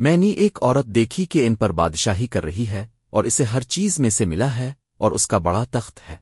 میں نے ایک عورت دیکھی کہ ان پر بادشاہی کر رہی ہے اور اسے ہر چیز میں سے ملا ہے اور اس کا بڑا تخت ہے۔